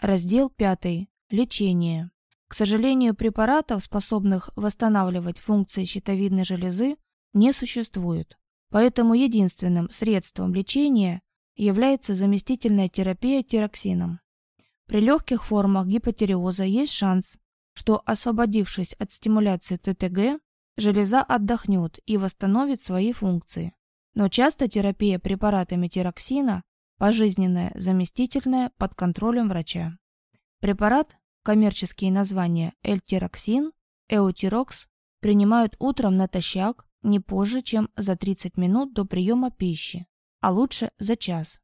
Раздел 5. Лечение. К сожалению, препаратов, способных восстанавливать функции щитовидной железы, не существует. Поэтому единственным средством лечения является заместительная терапия тироксином. При легких формах гипотереоза есть шанс, что, освободившись от стимуляции ТТГ, железа отдохнет и восстановит свои функции. Но часто терапия препаратами тироксина пожизненная, заместительная под контролем врача. Препарат, коммерческие названия L-тироксин, Эутирокс, принимают утром натощак не позже, чем за 30 минут до приема пищи, а лучше за час.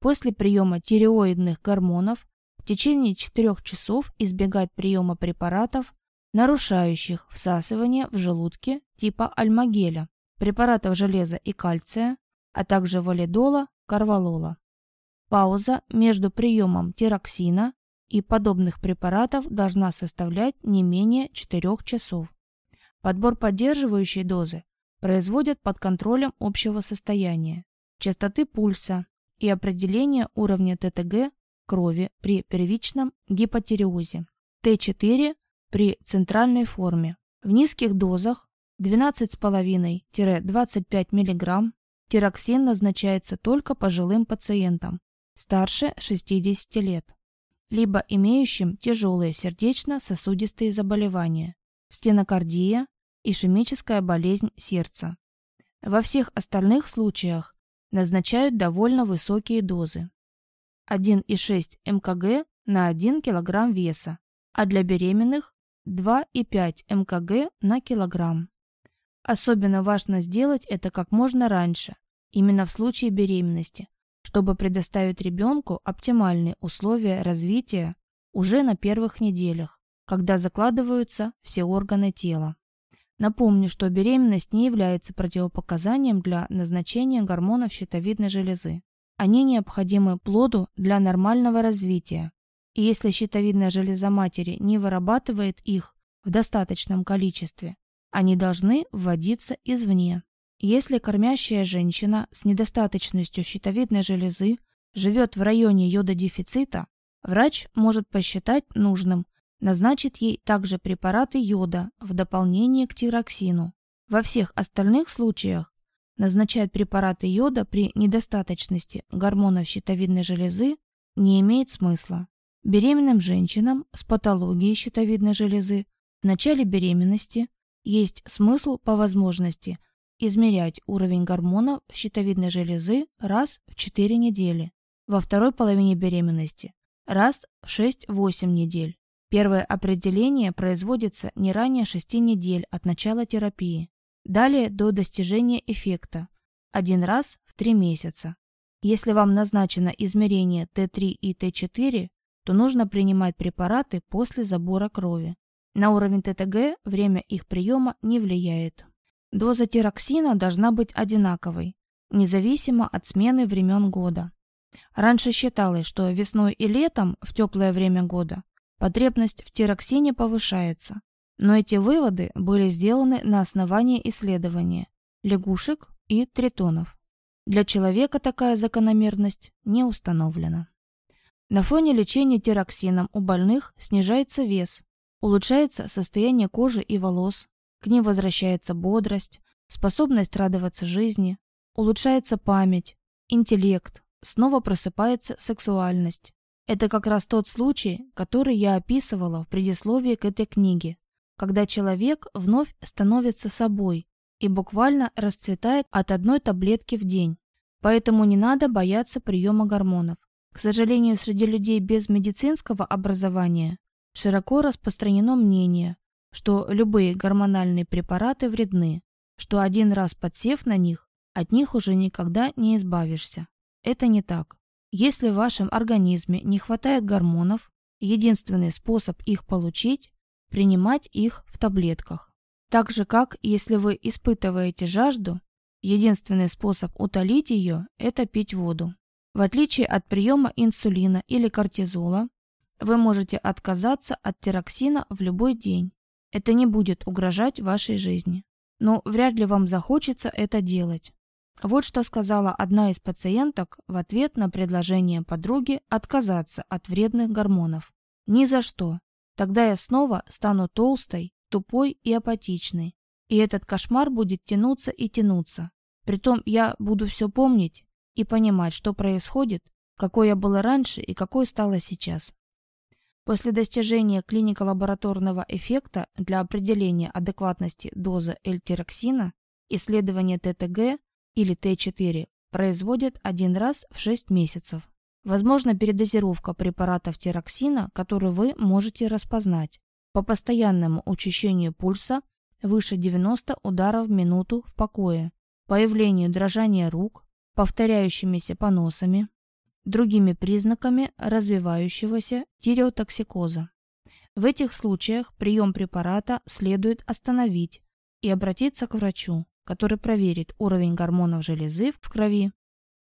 После приема тиреоидных гормонов в течение 4 часов избегать приема препаратов, нарушающих всасывание в желудке типа альмагеля, препаратов железа и кальция, а также валидола, карвалола. Пауза между приемом тироксина и подобных препаратов должна составлять не менее 4 часов. Подбор поддерживающей дозы производят под контролем общего состояния, частоты пульса и определения уровня ТТГ крови при первичном гипотереозе, Т4 при центральной форме. В низких дозах 12,5-25 мг тироксин назначается только пожилым пациентам старше 60 лет, либо имеющим тяжелые сердечно-сосудистые заболевания, стенокардия, ишемическая болезнь сердца. Во всех остальных случаях назначают довольно высокие дозы. 1,6 мкг на 1 кг веса, а для беременных 2,5 мкг на килограмм. Особенно важно сделать это как можно раньше, именно в случае беременности, чтобы предоставить ребенку оптимальные условия развития уже на первых неделях, когда закладываются все органы тела. Напомню, что беременность не является противопоказанием для назначения гормонов щитовидной железы. Они необходимы плоду для нормального развития. И если щитовидная железа матери не вырабатывает их в достаточном количестве, они должны вводиться извне. Если кормящая женщина с недостаточностью щитовидной железы живет в районе йододефицита, врач может посчитать нужным назначить ей также препараты йода в дополнение к тироксину. Во всех остальных случаях назначать препараты йода при недостаточности гормонов щитовидной железы не имеет смысла. Беременным женщинам с патологией щитовидной железы в начале беременности есть смысл по возможности измерять уровень гормонов щитовидной железы раз в 4 недели, во второй половине беременности раз в 6-8 недель. Первое определение производится не ранее 6 недель от начала терапии, далее до достижения эффекта, один раз в 3 месяца. Если вам назначено измерение Т3 и Т4, то нужно принимать препараты после забора крови. На уровень ТТГ время их приема не влияет. Доза тироксина должна быть одинаковой, независимо от смены времен года. Раньше считалось, что весной и летом, в теплое время года, потребность в тироксине повышается. Но эти выводы были сделаны на основании исследования лягушек и тритонов. Для человека такая закономерность не установлена. На фоне лечения тироксином у больных снижается вес, улучшается состояние кожи и волос, к ним возвращается бодрость, способность радоваться жизни, улучшается память, интеллект, снова просыпается сексуальность. Это как раз тот случай, который я описывала в предисловии к этой книге, когда человек вновь становится собой и буквально расцветает от одной таблетки в день. Поэтому не надо бояться приема гормонов. К сожалению, среди людей без медицинского образования широко распространено мнение, что любые гормональные препараты вредны, что один раз подсев на них, от них уже никогда не избавишься. Это не так. Если в вашем организме не хватает гормонов, единственный способ их получить – принимать их в таблетках. Так же, как если вы испытываете жажду, единственный способ утолить ее – это пить воду. В отличие от приема инсулина или кортизола, вы можете отказаться от тироксина в любой день, это не будет угрожать вашей жизни. Но вряд ли вам захочется это делать. Вот что сказала одна из пациенток в ответ на предложение подруги отказаться от вредных гормонов. «Ни за что. Тогда я снова стану толстой, тупой и апатичной. И этот кошмар будет тянуться и тянуться. Притом я буду все помнить и понимать, что происходит, какой я была раньше и какой стала сейчас. После достижения клинико-лабораторного эффекта для определения адекватности дозы L-тироксина исследование ТТГ или Т4 производят один раз в 6 месяцев. Возможно передозировка препаратов тироксина, который вы можете распознать. По постоянному учащению пульса выше 90 ударов в минуту в покое, появлению дрожания рук, повторяющимися поносами, другими признаками развивающегося тиреотоксикоза. В этих случаях прием препарата следует остановить и обратиться к врачу, который проверит уровень гормонов железы в крови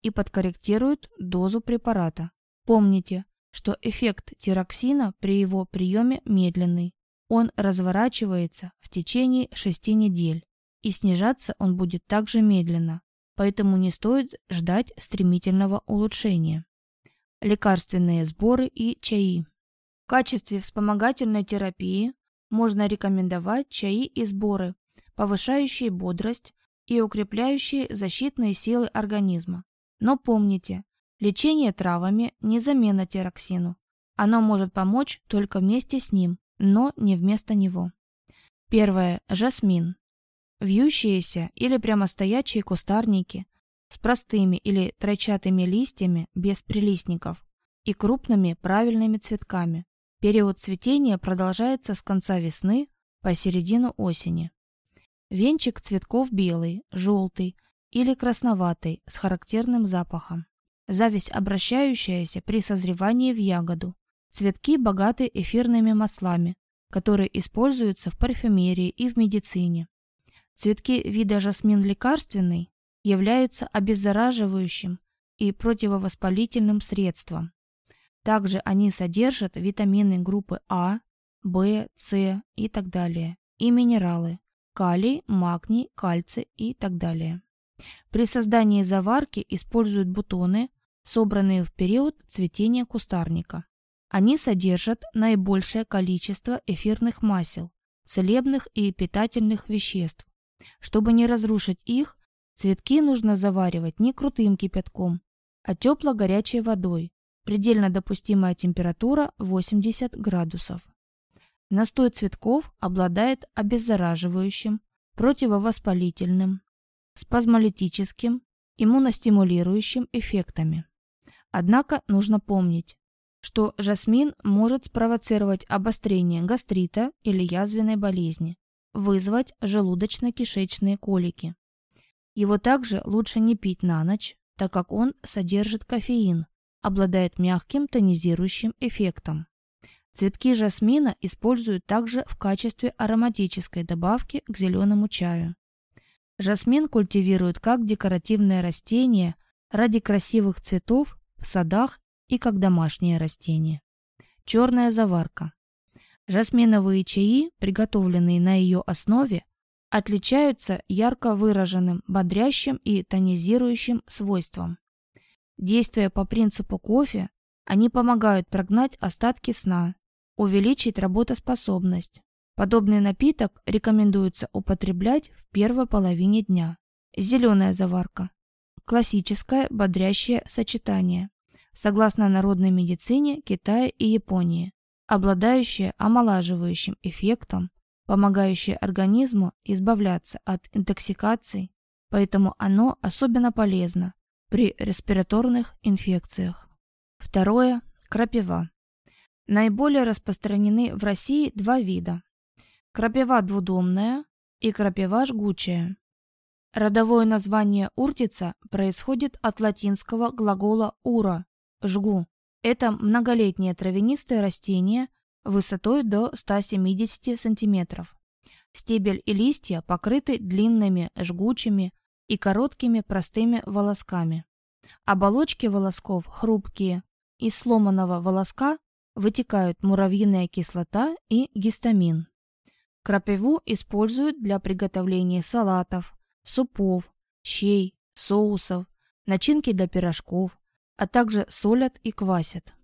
и подкорректирует дозу препарата. Помните, что эффект тироксина при его приеме медленный. Он разворачивается в течение 6 недель, и снижаться он будет также медленно, поэтому не стоит ждать стремительного улучшения. Лекарственные сборы и чаи. В качестве вспомогательной терапии можно рекомендовать чаи и сборы, повышающие бодрость и укрепляющие защитные силы организма. Но помните, лечение травами не замена тироксину. Оно может помочь только вместе с ним, но не вместо него. Первое. Жасмин. Вьющиеся или прямостоячие кустарники с простыми или тройчатыми листьями без прилистников и крупными правильными цветками. Период цветения продолжается с конца весны по середину осени. Венчик цветков белый, желтый или красноватый с характерным запахом. Зависть обращающаяся при созревании в ягоду. Цветки богаты эфирными маслами, которые используются в парфюмерии и в медицине. Цветки вида жасмин лекарственный являются обеззараживающим и противовоспалительным средством. Также они содержат витамины группы А, В, С и так далее, и минералы – калий, магний, кальций и так далее. При создании заварки используют бутоны, собранные в период цветения кустарника. Они содержат наибольшее количество эфирных масел, целебных и питательных веществ, чтобы не разрушить их, цветки нужно заваривать не крутым кипятком, а тепло-горячей водой. Предельно допустимая температура 80 градусов. Настой цветков обладает обеззараживающим, противовоспалительным, спазмолитическим, иммуностимулирующим эффектами. Однако нужно помнить, что жасмин может спровоцировать обострение гастрита или язвенной болезни, вызвать желудочно-кишечные колики. Его также лучше не пить на ночь, так как он содержит кофеин, обладает мягким тонизирующим эффектом. Цветки жасмина используют также в качестве ароматической добавки к зеленому чаю. Жасмин культивируют как декоративное растение ради красивых цветов в садах и как домашнее растение. Черная заварка. Жасминовые чаи, приготовленные на ее основе, отличаются ярко выраженным бодрящим и тонизирующим свойством. Действуя по принципу кофе, они помогают прогнать остатки сна, увеличить работоспособность. Подобный напиток рекомендуется употреблять в первой половине дня. Зеленая заварка. Классическое бодрящее сочетание, согласно народной медицине Китая и Японии обладающее омолаживающим эффектом, помогающее организму избавляться от интоксикаций, поэтому оно особенно полезно при респираторных инфекциях. Второе – крапива. Наиболее распространены в России два вида – крапива двудомная и крапива жгучая. Родовое название уртица происходит от латинского глагола «ура» – «жгу», это многолетнее травянистое растение высотой до 170 см. Стебель и листья покрыты длинными, жгучими и короткими простыми волосками. Оболочки волосков хрупкие. Из сломанного волоска вытекают муравьиная кислота и гистамин. Крапиву используют для приготовления салатов, супов, щей, соусов, начинки для пирожков, а также солят и квасят.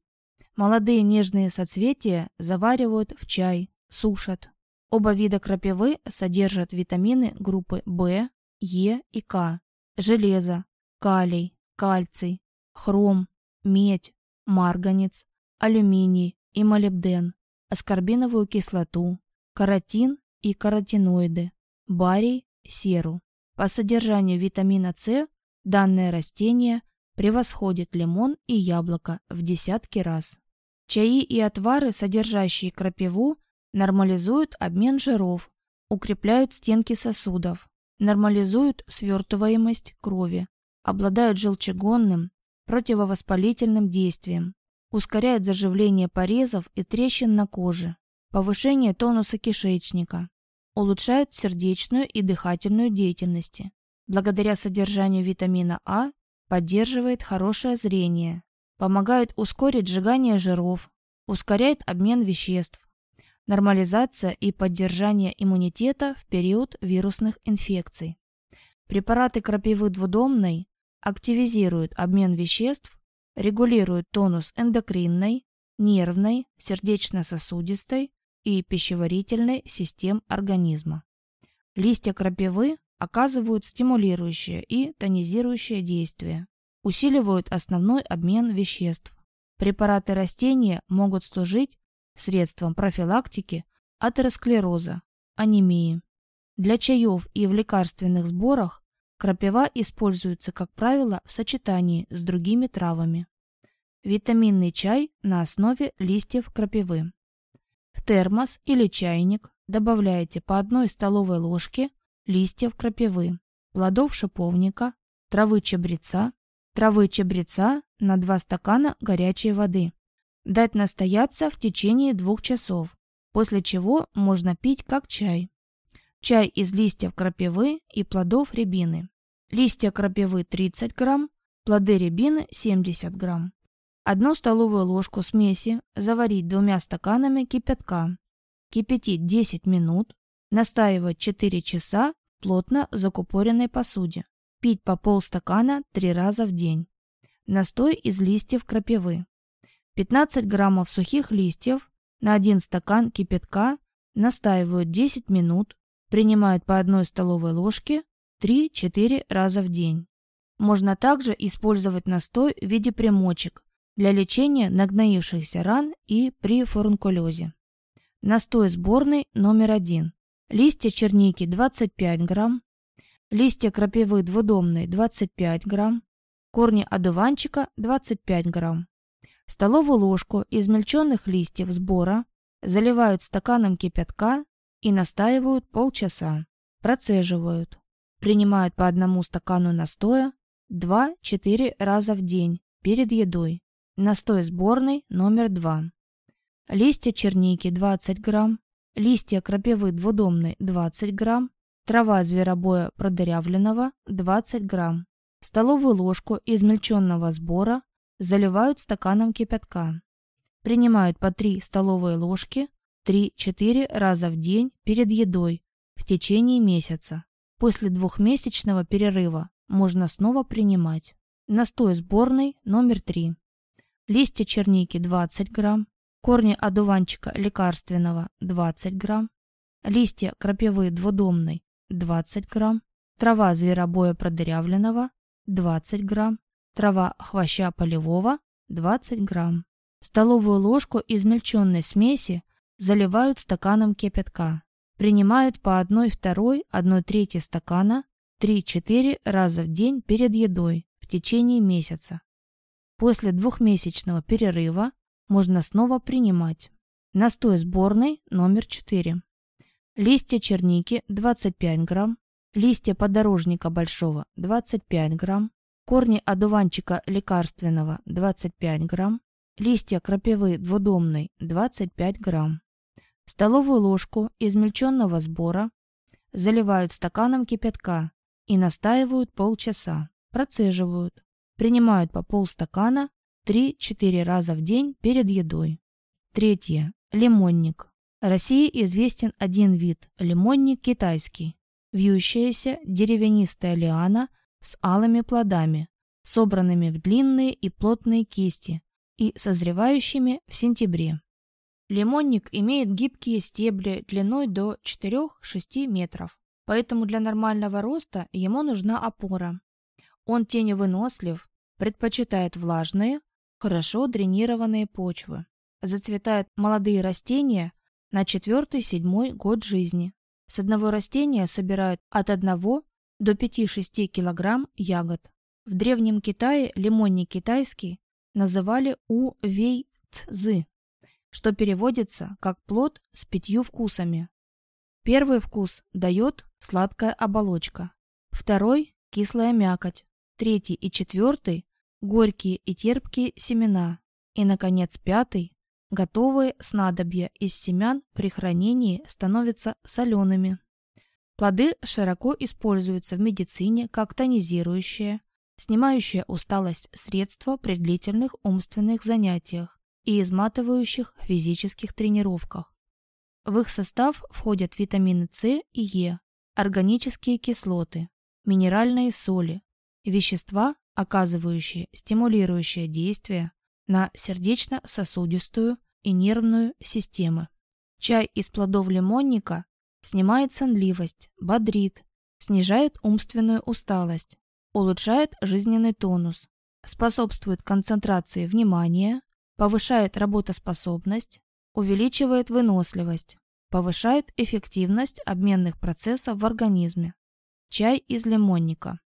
Молодые нежные соцветия заваривают в чай, сушат. Оба вида крапивы содержат витамины группы В, Е и К, железо, калий, кальций, хром, медь, марганец, алюминий и молибден, аскорбиновую кислоту, каротин и каротиноиды, барий, серу. По содержанию витамина С данное растение превосходит лимон и яблоко в десятки раз. Чаи и отвары, содержащие крапиву, нормализуют обмен жиров, укрепляют стенки сосудов, нормализуют свертываемость крови, обладают желчегонным, противовоспалительным действием, ускоряют заживление порезов и трещин на коже, повышение тонуса кишечника, улучшают сердечную и дыхательную деятельность. Благодаря содержанию витамина А поддерживает хорошее зрение, помогает ускорить сжигание жиров, ускоряет обмен веществ, нормализация и поддержание иммунитета в период вирусных инфекций. Препараты крапивы двудомной активизируют обмен веществ, регулируют тонус эндокринной, нервной, сердечно-сосудистой и пищеварительной систем организма. Листья крапивы оказывают стимулирующее и тонизирующее действие, усиливают основной обмен веществ. Препараты растения могут служить средством профилактики атеросклероза, анемии. Для чаев и в лекарственных сборах крапива используется, как правило, в сочетании с другими травами. Витаминный чай на основе листьев крапивы. В термос или чайник добавляете по одной столовой ложке листьев крапивы, плодов шиповника, травы чабреца, травы чабреца на 2 стакана горячей воды. Дать настояться в течение двух часов, после чего можно пить как чай. Чай из листьев крапивы и плодов рябины. Листья крапивы 30 грамм, плоды рябины 70 грамм. Одну столовую ложку смеси заварить двумя стаканами кипятка. Кипятить 10 минут. Настаивать 4 часа в плотно закупоренной посуде. Пить по полстакана 3 раза в день. Настой из листьев крапивы. 15 граммов сухих листьев на 1 стакан кипятка настаивают 10 минут, принимают по одной столовой ложке 3-4 раза в день. Можно также использовать настой в виде примочек для лечения нагноившихся ран и при фурункулезе. Настой сборный номер один. Листья черники 25 грамм, листья крапивы двудомной 25 грамм, корни одуванчика 25 грамм. Столовую ложку измельченных листьев сбора заливают стаканом кипятка и настаивают полчаса. Процеживают. Принимают по одному стакану настоя 2-4 раза в день перед едой. Настой сборный номер 2. Листья черники 20 грамм, листья крапивы двудомной 20 грамм, трава зверобоя продырявленного 20 грамм, столовую ложку измельченного сбора заливают стаканом кипятка. Принимают по 3 столовые ложки 3-4 раза в день перед едой в течение месяца. После двухмесячного перерыва можно снова принимать. Настой сборный номер 3. Листья черники 20 грамм, корни одуванчика лекарственного 20 грамм, листья крапивы двудомной 20 грамм, трава зверобоя продырявленного 20 грамм, трава хвоща полевого 20 грамм. Столовую ложку измельченной смеси заливают стаканом кипятка. Принимают по 1-2, 1 стакана 3-4 раза в день перед едой в течение месяца. После двухмесячного перерыва можно снова принимать. Настой сборный номер 4. Листья черники 25 грамм, листья подорожника большого 25 грамм, корни одуванчика лекарственного 25 грамм, листья крапивы двудомной 25 грамм. Столовую ложку измельченного сбора заливают стаканом кипятка и настаивают полчаса, процеживают, принимают по полстакана 3-4 раза в день перед едой. Третье. Лимонник. России известен один вид – лимонник китайский. Вьющаяся деревянистая лиана с алыми плодами, собранными в длинные и плотные кисти и созревающими в сентябре. Лимонник имеет гибкие стебли длиной до 4-6 метров, поэтому для нормального роста ему нужна опора. Он теневынослив, предпочитает влажные, хорошо дренированные почвы. Зацветают молодые растения на четвертый-седьмой год жизни. С одного растения собирают от 1 до 5-6 кг ягод. В Древнем Китае лимонник китайский называли у вей цзы, что переводится как плод с пятью вкусами. Первый вкус дает сладкая оболочка, второй – кислая мякоть, третий и четвертый – горькие и терпкие семена, и, наконец, пятый – готовые снадобья из семян при хранении становятся солеными. Плоды широко используются в медицине как тонизирующее, снимающее усталость средство при длительных умственных занятиях и изматывающих физических тренировках. В их состав входят витамины С и Е, органические кислоты, минеральные соли, вещества, оказывающие стимулирующее действие на сердечно-сосудистую и нервную системы. Чай из плодов лимонника снимает сонливость, бодрит, снижает умственную усталость, улучшает жизненный тонус, способствует концентрации внимания, повышает работоспособность, увеличивает выносливость, повышает эффективность обменных процессов в организме. Чай из лимонника.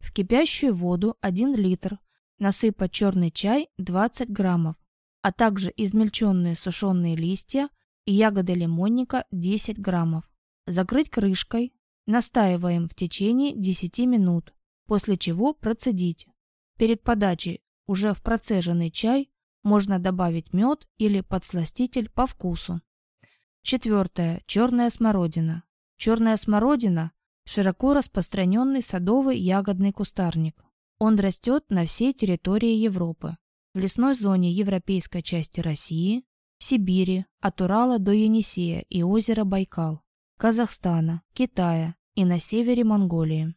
В кипящую воду 1 литр насыпать черный чай 20 граммов, а также измельченные сушеные листья и ягоды лимонника 10 граммов. Закрыть крышкой, настаиваем в течение 10 минут, после чего процедить. Перед подачей уже в процеженный чай можно добавить мед или подсластитель по вкусу. Четвертое. Черная смородина. Черная смородина широко распространенный садовый ягодный кустарник. Он растет на всей территории Европы, в лесной зоне европейской части России, в Сибири, от Урала до Енисея и озера Байкал, Казахстана, Китая и на севере Монголии.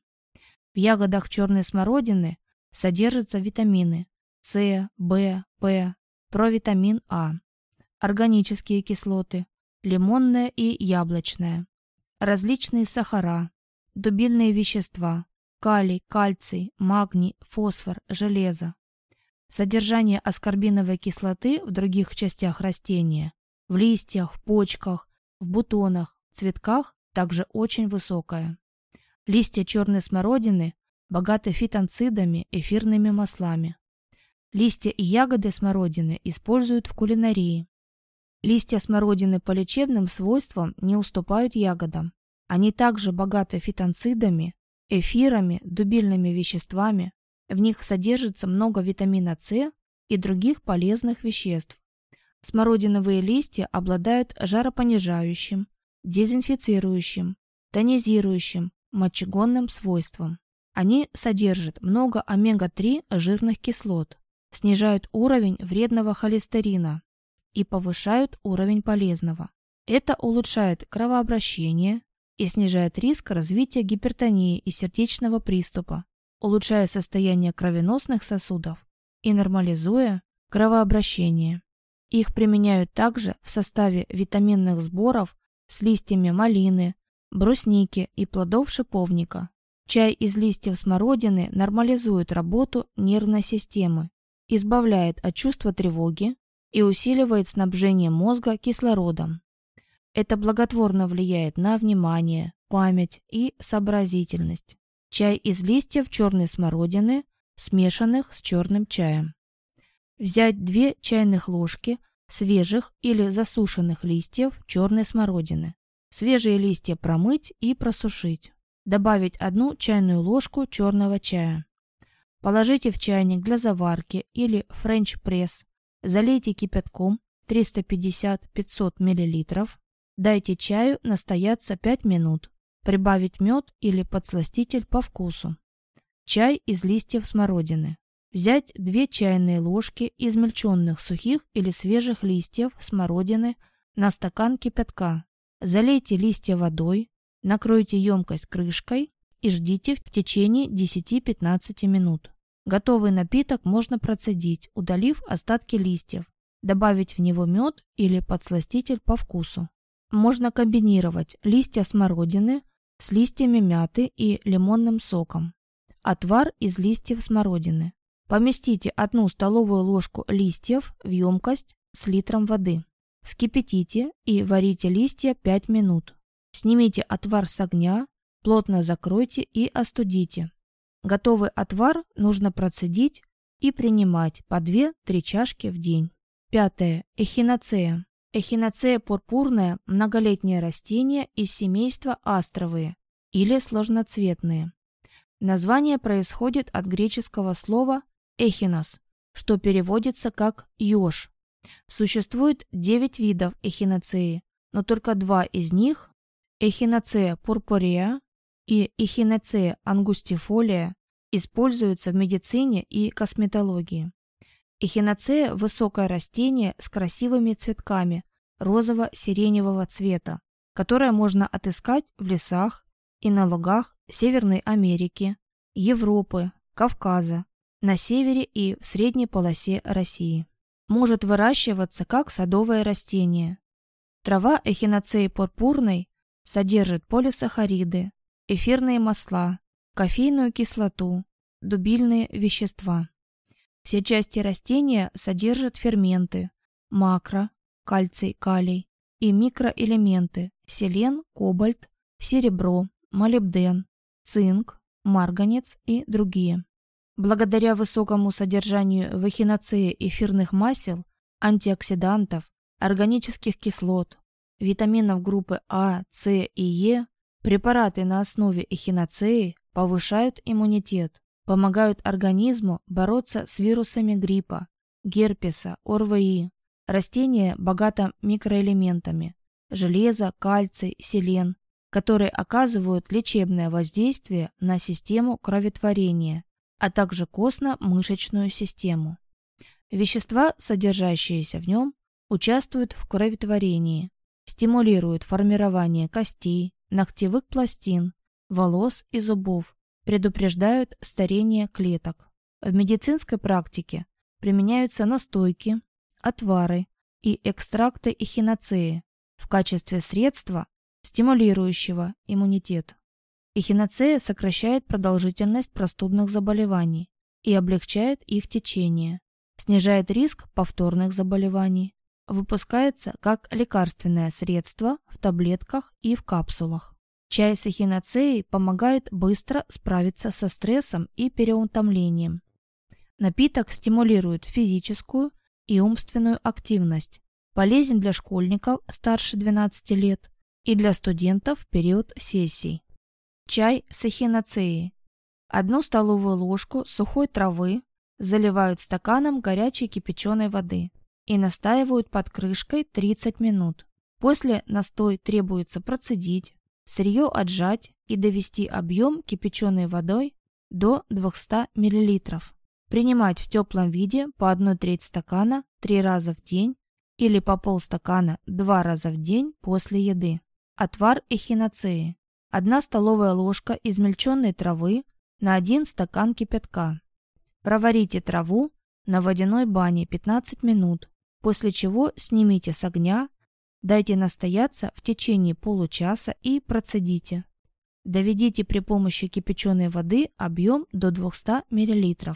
В ягодах черной смородины содержатся витамины С, В, П, провитамин А, органические кислоты, лимонная и яблочная, различные сахара, дубильные вещества, калий, кальций, магний, фосфор, железо. Содержание аскорбиновой кислоты в других частях растения, в листьях, в почках, в бутонах, цветках также очень высокое. Листья черной смородины богаты фитонцидами, эфирными маслами. Листья и ягоды смородины используют в кулинарии. Листья смородины по лечебным свойствам не уступают ягодам. Они также богаты фитонцидами, эфирами, дубильными веществами. В них содержится много витамина С и других полезных веществ. Смородиновые листья обладают жаропонижающим, дезинфицирующим, тонизирующим, мочегонным свойством. Они содержат много омега-3 жирных кислот, снижают уровень вредного холестерина и повышают уровень полезного. Это улучшает кровообращение, и снижает риск развития гипертонии и сердечного приступа, улучшая состояние кровеносных сосудов и нормализуя кровообращение. Их применяют также в составе витаминных сборов с листьями малины, брусники и плодов шиповника. Чай из листьев смородины нормализует работу нервной системы, избавляет от чувства тревоги и усиливает снабжение мозга кислородом. Это благотворно влияет на внимание, память и сообразительность. Чай из листьев черной смородины, смешанных с черным чаем. Взять 2 чайных ложки свежих или засушенных листьев черной смородины. Свежие листья промыть и просушить. Добавить одну чайную ложку черного чая. Положите в чайник для заварки или френч-пресс. Залейте кипятком 350-500 мл Дайте чаю настояться 5 минут. Прибавить мед или подсластитель по вкусу. Чай из листьев смородины. Взять 2 чайные ложки измельченных сухих или свежих листьев смородины на стакан кипятка. Залейте листья водой, накройте емкость крышкой и ждите в течение 10-15 минут. Готовый напиток можно процедить, удалив остатки листьев, добавить в него мед или подсластитель по вкусу. Можно комбинировать листья смородины с листьями мяты и лимонным соком. Отвар из листьев смородины. Поместите одну столовую ложку листьев в емкость с литром воды. Вскипятите и варите листья 5 минут. Снимите отвар с огня, плотно закройте и остудите. Готовый отвар нужно процедить и принимать по 2-3 чашки в день. Пятое. Эхиноцея. Эхиноцея пурпурная – многолетнее растение из семейства астровые или сложноцветные. Название происходит от греческого слова «эхинос», что переводится как «еж». Существует 9 видов эхиноцеи, но только два из них – эхиноцея пурпурея и эхиноцея ангустифолия используются в медицине и косметологии. Эхиноцея – высокое растение с красивыми цветками розово-сиреневого цвета, которое можно отыскать в лесах и на лугах Северной Америки, Европы, Кавказа, на севере и в средней полосе России. Может выращиваться как садовое растение. Трава эхиноцеи пурпурной содержит полисахариды, эфирные масла, кофейную кислоту, дубильные вещества. Все части растения содержат ферменты, макро, кальций, калий и микроэлементы селен, кобальт, серебро, молибден, цинк, марганец и другие. Благодаря высокому содержанию в эхиноцее эфирных масел, антиоксидантов, органических кислот, витаминов группы А, С и Е, Препараты на основе эхиноцеи повышают иммунитет, помогают организму бороться с вирусами гриппа, герпеса, ОРВИ. Растение богато микроэлементами – железо, кальций, селен, которые оказывают лечебное воздействие на систему кроветворения, а также костно-мышечную систему. Вещества, содержащиеся в нем, участвуют в кроветворении, стимулируют формирование костей, ногтевых пластин, волос и зубов, предупреждают старение клеток. В медицинской практике применяются настойки, отвары и экстракты эхиноцеи в качестве средства, стимулирующего иммунитет. Эхиноцея сокращает продолжительность простудных заболеваний и облегчает их течение, снижает риск повторных заболеваний, Выпускается как лекарственное средство в таблетках и в капсулах. Чай с эхиноцеей помогает быстро справиться со стрессом и переутомлением. Напиток стимулирует физическую и умственную активность, полезен для школьников старше 12 лет и для студентов в период сессий. Чай с эхиноцеей. Одну столовую ложку сухой травы заливают стаканом горячей кипяченой воды и настаивают под крышкой 30 минут. После настой требуется процедить, сырье отжать и довести объем кипяченой водой до 200 мл. Принимать в теплом виде по 1 треть стакана 3 раза в день или по полстакана 2 раза в день после еды. Отвар эхиноцеи. 1 столовая ложка измельченной травы на 1 стакан кипятка. Проварите траву на водяной бане 15 минут после чего снимите с огня, дайте настояться в течение получаса и процедите. Доведите при помощи кипяченой воды объем до 200 мл.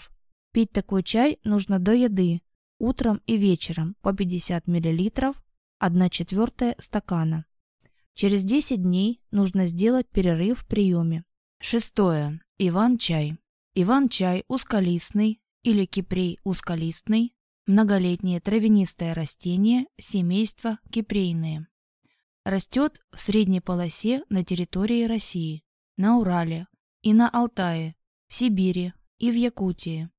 Пить такой чай нужно до еды, утром и вечером по 50 мл, 1 четвертая стакана. Через 10 дней нужно сделать перерыв в приеме. Шестое. Иван-чай. Иван-чай узколистный или кипрей узколистный Многолетнее травянистое растение семейства кипрейные. Растет в средней полосе на территории России, на Урале и на Алтае, в Сибири и в Якутии,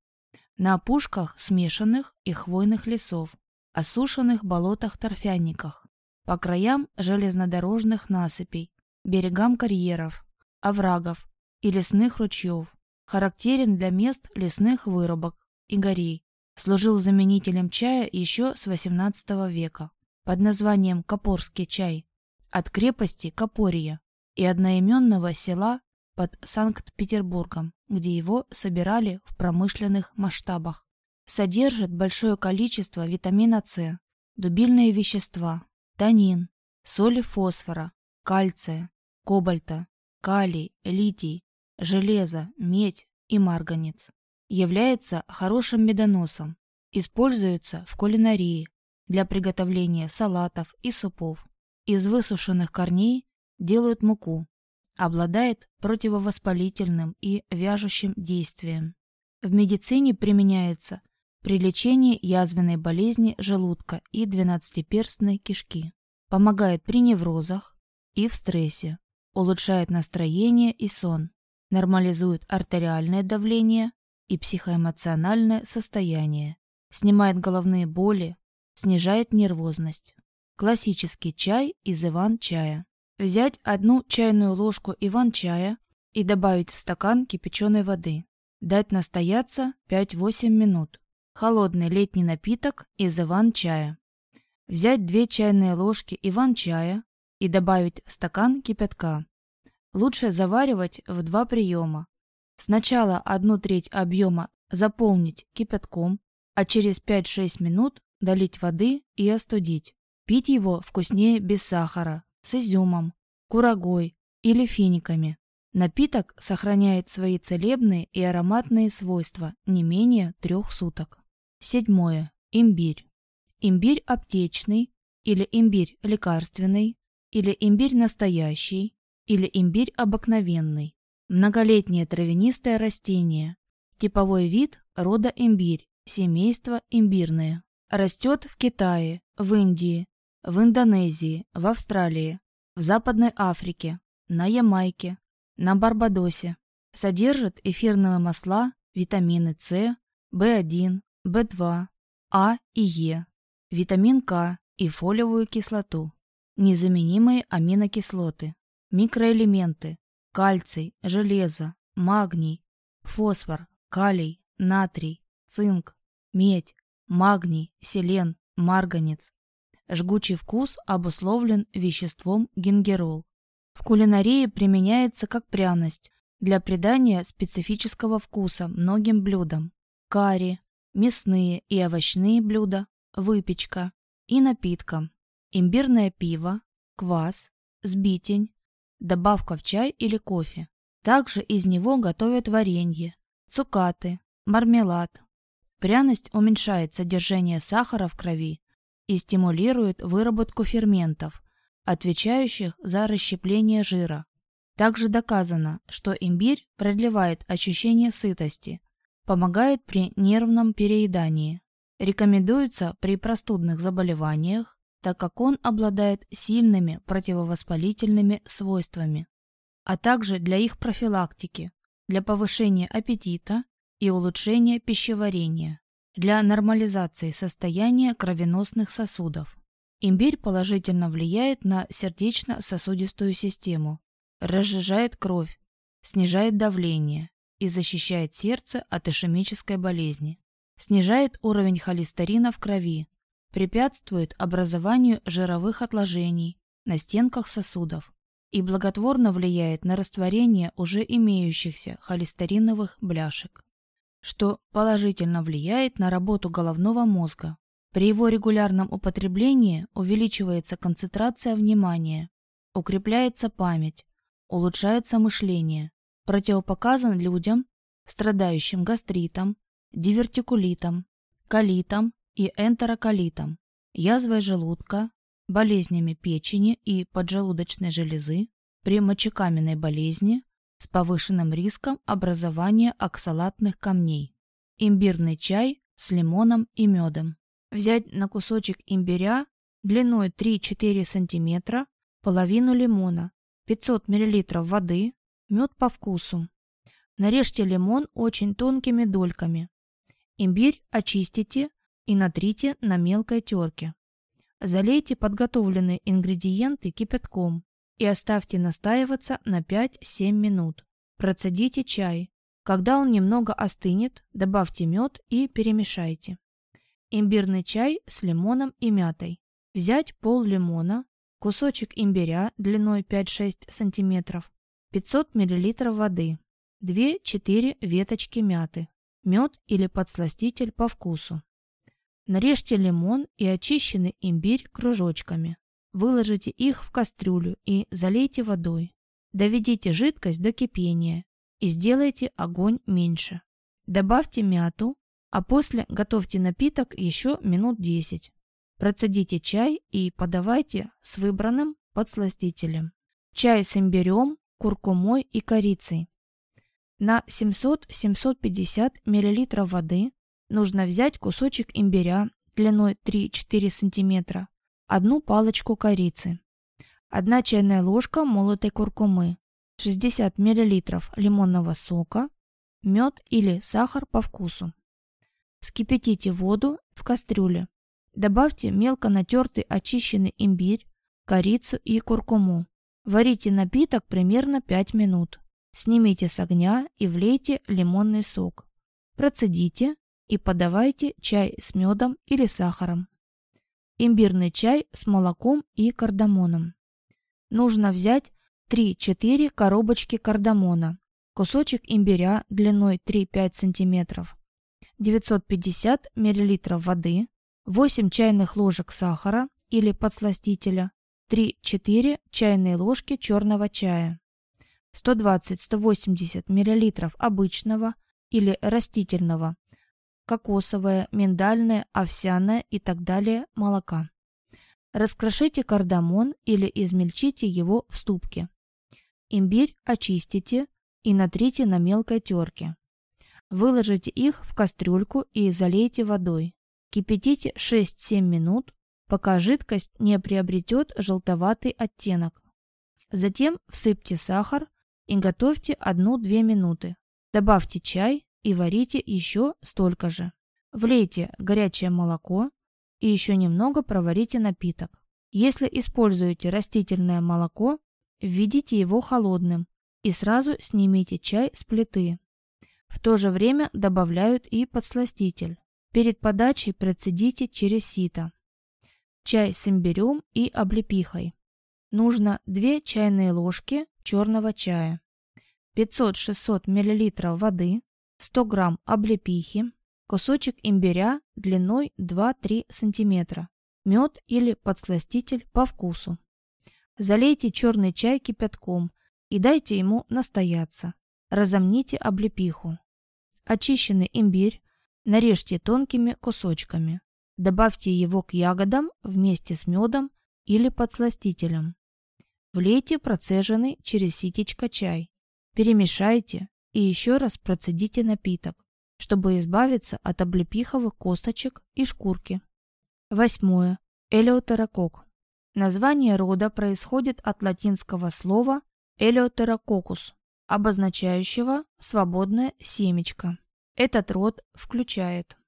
на опушках смешанных и хвойных лесов, осушенных болотах-торфяниках, по краям железнодорожных насыпей, берегам карьеров, оврагов и лесных ручьев, характерен для мест лесных вырубок и горей, служил заменителем чая еще с XVIII века под названием Копорский чай от крепости Копорья и одноименного села под Санкт-Петербургом, где его собирали в промышленных масштабах. Содержит большое количество витамина С, дубильные вещества, танин, соли фосфора, кальция, кобальта, калий, литий, железо, медь и марганец. Является хорошим медоносом. Используется в кулинарии для приготовления салатов и супов. Из высушенных корней делают муку. Обладает противовоспалительным и вяжущим действием. В медицине применяется при лечении язвенной болезни желудка и двенадцатиперстной кишки. Помогает при неврозах и в стрессе. Улучшает настроение и сон. Нормализует артериальное давление и психоэмоциональное состояние. Снимает головные боли, снижает нервозность. Классический чай из иван-чая. Взять одну чайную ложку иван-чая и добавить в стакан кипяченой воды. Дать настояться 5-8 минут. Холодный летний напиток из иван-чая. Взять 2 чайные ложки иван-чая и добавить в стакан кипятка. Лучше заваривать в два приема. Сначала одну треть объема заполнить кипятком, а через 5-6 минут долить воды и остудить. Пить его вкуснее без сахара, с изюмом, курагой или финиками. Напиток сохраняет свои целебные и ароматные свойства не менее трех суток. Седьмое. Имбирь. Имбирь аптечный или имбирь лекарственный или имбирь настоящий или имбирь обыкновенный. Многолетнее травянистое растение. Типовой вид рода имбирь, семейство имбирные. Растет в Китае, в Индии, в Индонезии, в Австралии, в Западной Африке, на Ямайке, на Барбадосе. Содержит эфирные масла, витамины С, В1, В2, А и Е, витамин К и фолиевую кислоту, незаменимые аминокислоты, микроэлементы, кальций, железо, магний, фосфор, калий, натрий, цинк, медь, магний, селен, марганец. Жгучий вкус обусловлен веществом гингерол. В кулинарии применяется как пряность для придания специфического вкуса многим блюдам. Карри, мясные и овощные блюда, выпечка и напиткам. Имбирное пиво, квас, сбитень, добавка в чай или кофе. Также из него готовят варенье, цукаты, мармелад, Пряность уменьшает содержание сахара в крови и стимулирует выработку ферментов, отвечающих за расщепление жира. Также доказано, что имбирь продлевает ощущение сытости, помогает при нервном переедании. Рекомендуется при простудных заболеваниях, так как он обладает сильными противовоспалительными свойствами, а также для их профилактики, для повышения аппетита и улучшения пищеварения, для нормализации состояния кровеносных сосудов. Имбирь положительно влияет на сердечно-сосудистую систему, разжижает кровь, снижает давление и защищает сердце от ишемической болезни, снижает уровень холестерина в крови, препятствует образованию жировых отложений на стенках сосудов и благотворно влияет на растворение уже имеющихся холестериновых бляшек что положительно влияет на работу головного мозга. При его регулярном употреблении увеличивается концентрация внимания, укрепляется память, улучшается мышление, противопоказан людям, страдающим гастритом, дивертикулитом, колитом и энтероколитом, язвой желудка, болезнями печени и поджелудочной железы, при мочекаменной болезни, с повышенным риском образования оксалатных камней. Имбирный чай с лимоном и медом. Взять на кусочек имбиря длиной 3-4 см, половину лимона, 500 мл воды, мед по вкусу. Нарежьте лимон очень тонкими дольками. Имбирь очистите и натрите на мелкой терке. Залейте подготовленные ингредиенты кипятком и оставьте настаиваться на 5-7 минут. Процедите чай. Когда он немного остынет, добавьте мед и перемешайте. Имбирный чай с лимоном и мятой. Взять пол лимона, кусочек имбиря длиной 5-6 см, 500 мл воды, 2-4 веточки мяты, мед или подсластитель по вкусу. Нарежьте лимон и очищенный имбирь кружочками. Выложите их в кастрюлю и залейте водой. Доведите жидкость до кипения и сделайте огонь меньше. Добавьте мяту, а после готовьте напиток еще минут 10. Процедите чай и подавайте с выбранным подсластителем. Чай с имбирем, куркумой и корицей. На 700-750 мл воды нужно взять кусочек имбиря длиной 3-4 см, одну палочку корицы, одна чайная ложка молотой куркумы, 60 мл лимонного сока, мед или сахар по вкусу. Вскипятите воду в кастрюле. Добавьте мелко натертый очищенный имбирь, корицу и куркуму. Варите напиток примерно 5 минут. Снимите с огня и влейте лимонный сок. Процедите и подавайте чай с медом или сахаром. Имбирный чай с молоком и кардамоном. Нужно взять 3-4 коробочки кардамона, кусочек имбиря длиной 3-5 см, 950 мл воды, 8 чайных ложек сахара или подсластителя, 3-4 чайные ложки черного чая, 120-180 мл обычного или растительного, кокосовое, миндальное, овсяное и так далее молока. Раскрошите кардамон или измельчите его в ступке. Имбирь очистите и натрите на мелкой терке. Выложите их в кастрюльку и залейте водой. Кипятите 6-7 минут, пока жидкость не приобретет желтоватый оттенок. Затем всыпьте сахар и готовьте 1-2 минуты. Добавьте чай и варите еще столько же. Влейте горячее молоко и еще немного проварите напиток. Если используете растительное молоко, введите его холодным и сразу снимите чай с плиты. В то же время добавляют и подсластитель. Перед подачей процедите через сито чай с имбирем и облепихой. Нужно 2 чайные ложки черного чая, 500-600 мл воды, 100 г облепихи, кусочек имбиря длиной 2-3 см, мед или подсластитель по вкусу. Залейте черный чай кипятком и дайте ему настояться. Разомните облепиху. Очищенный имбирь нарежьте тонкими кусочками. Добавьте его к ягодам вместе с медом или подсластителем. Влейте процеженный через ситечко чай. Перемешайте и еще раз процедите напиток, чтобы избавиться от облепиховых косточек и шкурки. Восьмое. Элеутерокок. Название рода происходит от латинского слова элеутерококус, обозначающего свободное семечко. Этот род включает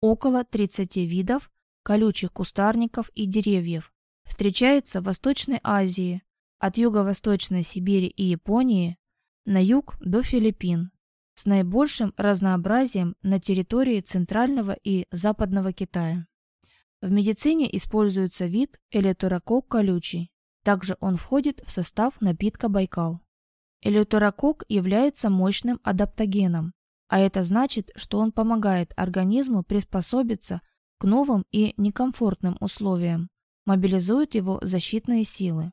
около 30 видов колючих кустарников и деревьев. Встречается в Восточной Азии, от юго-восточной Сибири и Японии на юг до Филиппин, с наибольшим разнообразием на территории Центрального и Западного Китая. В медицине используется вид элеутерокок колючий. Также он входит в состав напитка Байкал. Элеутерокок является мощным адаптогеном, а это значит, что он помогает организму приспособиться к новым и некомфортным условиям, мобилизует его защитные силы.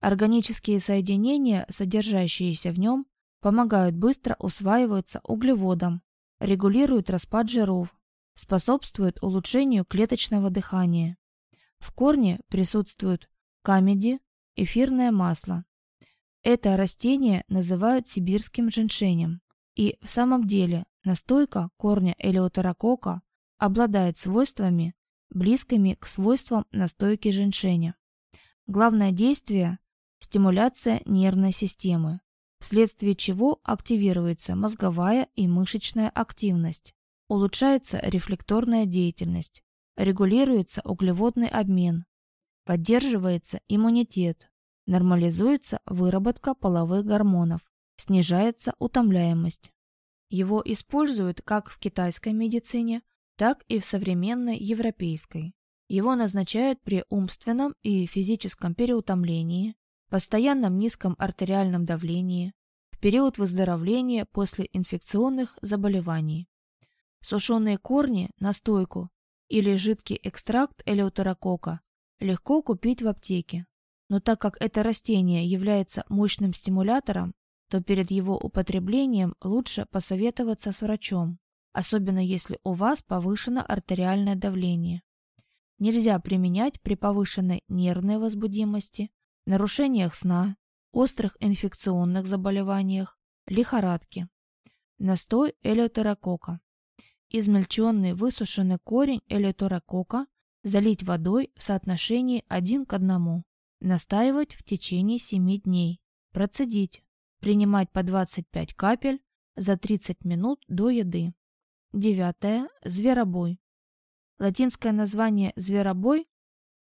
Органические соединения, содержащиеся в нем, помогают быстро усваиваться углеводам, регулируют распад жиров, способствуют улучшению клеточного дыхания. В корне присутствуют камеди, эфирное масло. Это растение называют сибирским женьшенем. И в самом деле настойка корня элеутерокока обладает свойствами, близкими к свойствам настойки женьшеня. Главное действие – стимуляция нервной системы, вследствие чего активируется мозговая и мышечная активность, улучшается рефлекторная деятельность, регулируется углеводный обмен, поддерживается иммунитет, нормализуется выработка половых гормонов, снижается утомляемость. Его используют как в китайской медицине, так и в современной европейской. Его назначают при умственном и физическом переутомлении, постоянном низком артериальном давлении, в период выздоровления после инфекционных заболеваний. Сушеные корни, настойку или жидкий экстракт элеутерокока легко купить в аптеке. Но так как это растение является мощным стимулятором, то перед его употреблением лучше посоветоваться с врачом, особенно если у вас повышено артериальное давление. Нельзя применять при повышенной нервной возбудимости, нарушениях сна, острых инфекционных заболеваниях, лихорадке. Настой элеутерокока. Измельченный высушенный корень элеутерокока залить водой в соотношении 1 к 1. Настаивать в течение 7 дней. Процедить. Принимать по 25 капель за 30 минут до еды. Девятое. Зверобой. Латинское название «зверобой»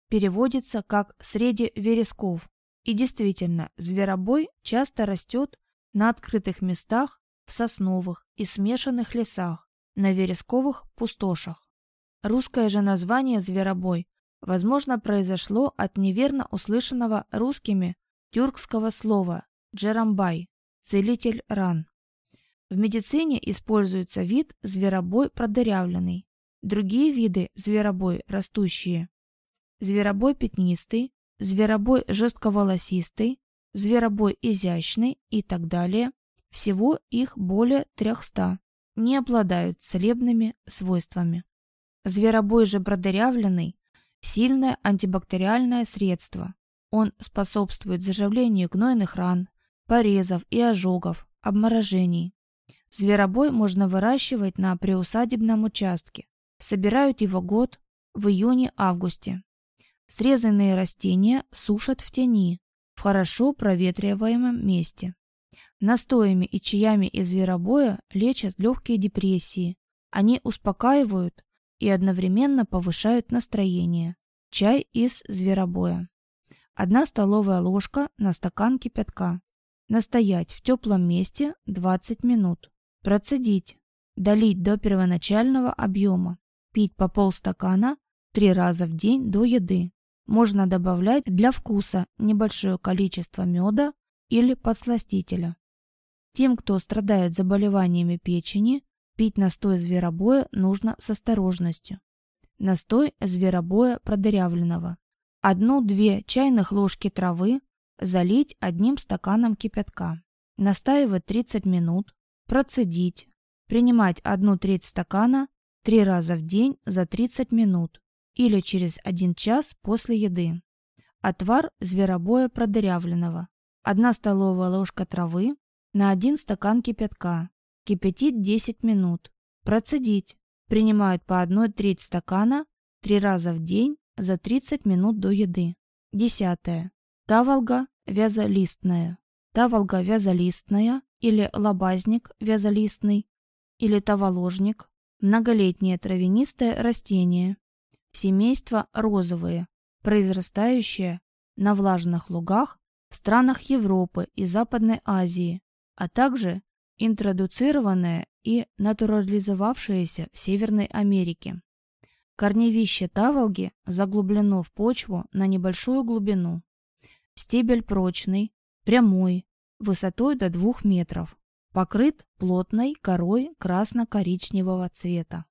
переводится как «среди вересков». И действительно, зверобой часто растет на открытых местах, в сосновых и смешанных лесах, на вересковых пустошах. Русское же название «зверобой» возможно произошло от неверно услышанного русскими тюркского слова «джерамбай» – «целитель ран». В медицине используется вид зверобой продырявленный. Другие виды зверобой растущие. Зверобой пятнистый, зверобой жестковолосистый, зверобой изящный и так далее. Всего их более 300. Не обладают целебными свойствами. Зверобой же продырявленный – сильное антибактериальное средство. Он способствует заживлению гнойных ран, порезов и ожогов, обморожений. Зверобой можно выращивать на приусадебном участке. Собирают его год в июне-августе. Срезанные растения сушат в тени, в хорошо проветриваемом месте. Настоями и чаями из зверобоя лечат легкие депрессии. Они успокаивают и одновременно повышают настроение. Чай из зверобоя. Одна столовая ложка на стакан кипятка. Настоять в теплом месте 20 минут. Процедить. Долить до первоначального объема. Пить по полстакана три раза в день до еды. Можно добавлять для вкуса небольшое количество меда или подсластителя. Тем, кто страдает заболеваниями печени, пить настой зверобоя нужно с осторожностью. Настой зверобоя продырявленного. Одну-две чайных ложки травы залить одним стаканом кипятка. Настаивать 30 минут, Процедить. Принимать одну треть стакана три раза в день за 30 минут или через 1 час после еды. Отвар зверобоя продырявленного. Одна столовая ложка травы на один стакан кипятка. Кипятить 10 минут. Процедить. Принимают по одной треть стакана три раза в день за 30 минут до еды. Десятое. Таволга вязолистная. Таволга вязолистная или лобазник вязолистный, или таволожник, многолетнее травянистое растение, семейство розовые, произрастающее на влажных лугах в странах Европы и Западной Азии, а также интродуцированное и натурализовавшееся в Северной Америке. Корневище таволги заглублено в почву на небольшую глубину. Стебель прочный, прямой, высотой до 2 метров, покрыт плотной корой красно-коричневого цвета.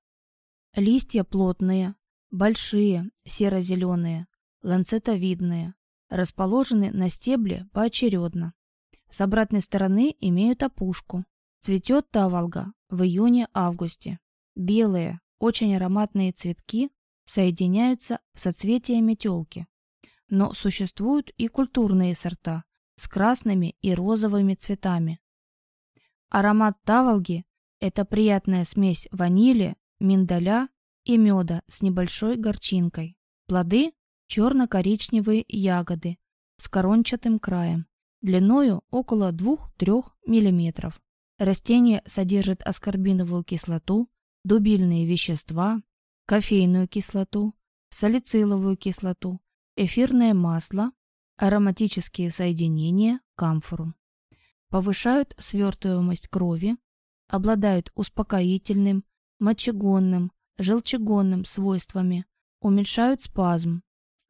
Листья плотные, большие, серо-зеленые, ланцетовидные, расположены на стебле поочередно. С обратной стороны имеют опушку. Цветет таволга в июне-августе. Белые, очень ароматные цветки соединяются в соцветия метелки. Но существуют и культурные сорта, с красными и розовыми цветами. Аромат таволги – это приятная смесь ванили, миндаля и меда с небольшой горчинкой. Плоды – черно-коричневые ягоды с корончатым краем, длиною около 2-3 мм. Растение содержит аскорбиновую кислоту, дубильные вещества, кофейную кислоту, салициловую кислоту, эфирное масло, ароматические соединения, камфору. Повышают свертываемость крови, обладают успокоительным, мочегонным, желчегонным свойствами, уменьшают спазм,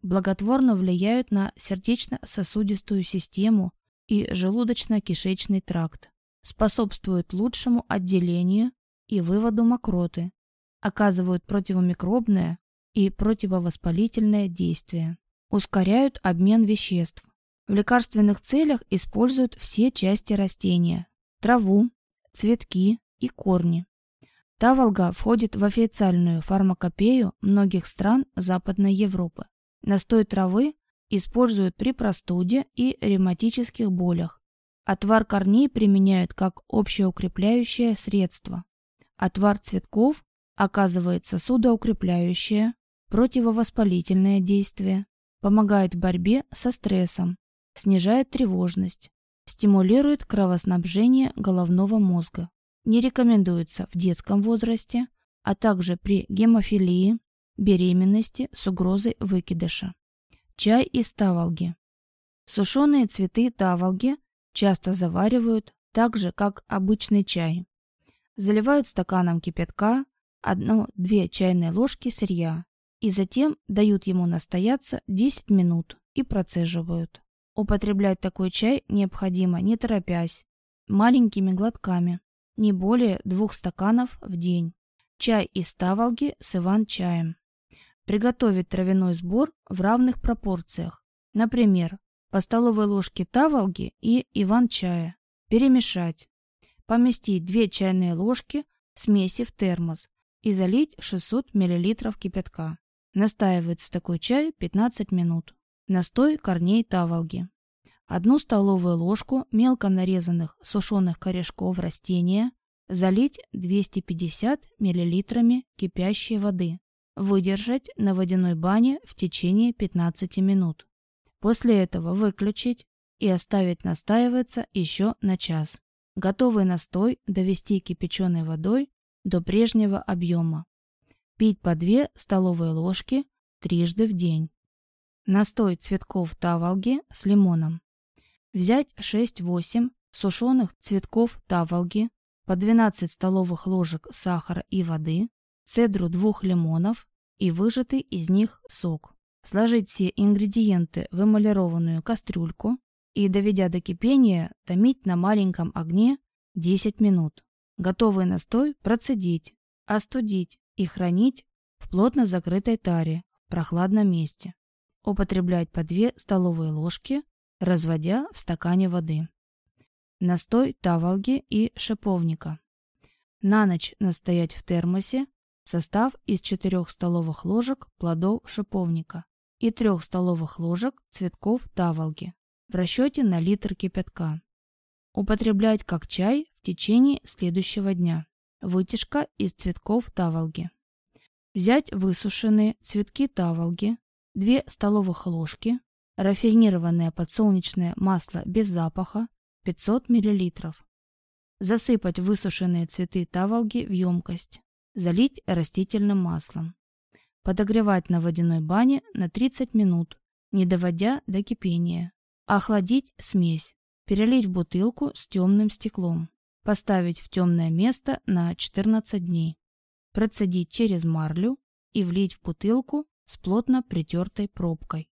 благотворно влияют на сердечно-сосудистую систему и желудочно-кишечный тракт, способствуют лучшему отделению и выводу мокроты, оказывают противомикробное и противовоспалительное действие, ускоряют обмен веществ. В лекарственных целях используют все части растения – траву, цветки и корни. Таволга входит в официальную фармакопею многих стран Западной Европы. Настой травы используют при простуде и ревматических болях. Отвар корней применяют как общеукрепляющее средство. Отвар цветков оказывает сосудоукрепляющее, противовоспалительное действие, помогает в борьбе со стрессом, снижает тревожность, стимулирует кровоснабжение головного мозга. Не рекомендуется в детском возрасте, а также при гемофилии, беременности с угрозой выкидыша. Чай из таволги. Сушеные цветы таволги часто заваривают так же, как обычный чай. Заливают стаканом кипятка 1-2 чайные ложки сырья и затем дают ему настояться 10 минут и процеживают. Употреблять такой чай необходимо не торопясь, маленькими глотками, не более двух стаканов в день. Чай из таволги с иван-чаем. Приготовить травяной сбор в равных пропорциях. Например, по столовой ложке таволги и иван-чая. Перемешать. Поместить 2 чайные ложки смеси в термос и залить 600 мл кипятка. Настаивается такой чай 15 минут. Настой корней таволги. Одну столовую ложку мелко нарезанных сушеных корешков растения залить 250 мл кипящей воды. Выдержать на водяной бане в течение 15 минут. После этого выключить и оставить настаиваться еще на час. Готовый настой довести кипяченой водой до прежнего объема. Пить по 2 столовые ложки трижды в день. Настой цветков таволги с лимоном. Взять 6-8 сушеных цветков таволги, по 12 столовых ложек сахара и воды, цедру двух лимонов и выжатый из них сок. Сложить все ингредиенты в эмалированную кастрюльку и, доведя до кипения, томить на маленьком огне 10 минут. Готовый настой процедить, остудить и хранить в плотно закрытой таре в прохладном месте. Употреблять по 2 столовые ложки, разводя в стакане воды. Настой таволги и шиповника. На ночь настоять в термосе состав из 4 столовых ложек плодов шиповника и 3 столовых ложек цветков таволги в расчете на литр кипятка. Употреблять как чай в течение следующего дня. Вытяжка из цветков таволги. Взять высушенные цветки таволги, 2 столовых ложки, рафинированное подсолнечное масло без запаха 500 мл. Засыпать высушенные цветы таволги в емкость. Залить растительным маслом. Подогревать на водяной бане на 30 минут, не доводя до кипения. Охладить смесь. Перелить в бутылку с темным стеклом. Поставить в темное место на 14 дней. Процедить через марлю и влить в бутылку с плотно притертой пробкой.